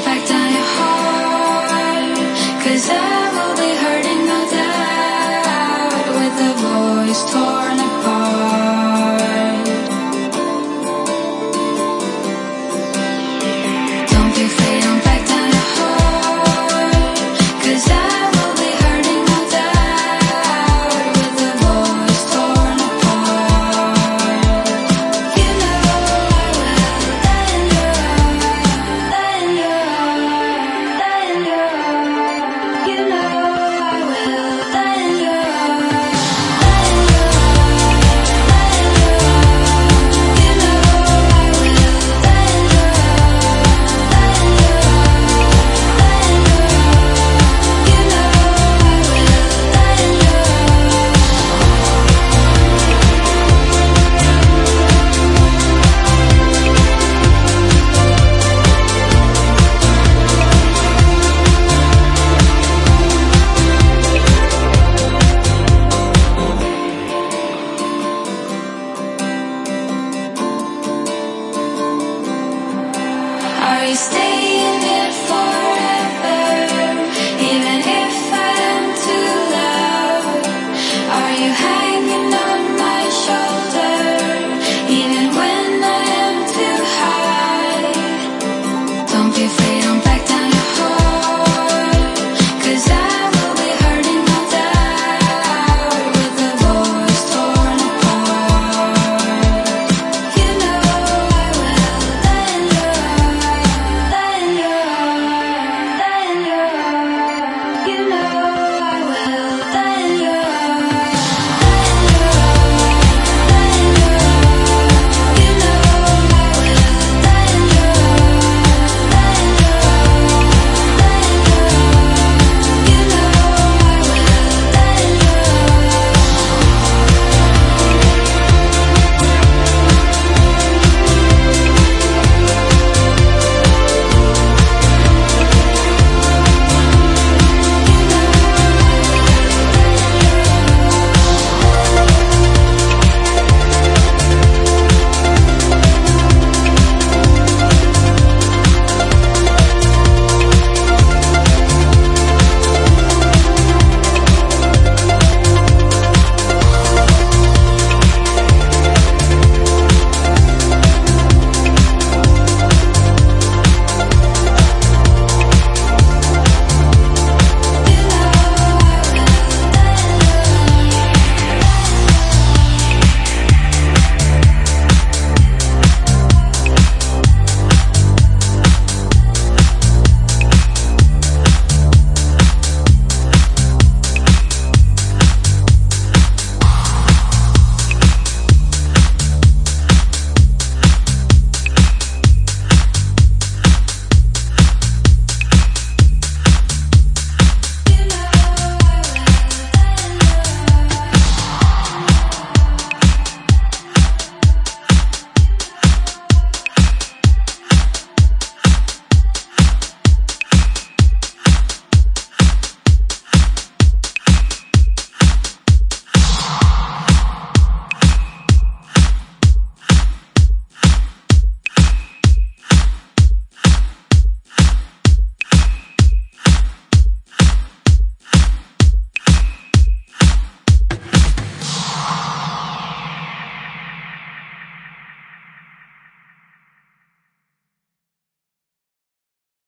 back down.